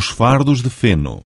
os fardos de feno.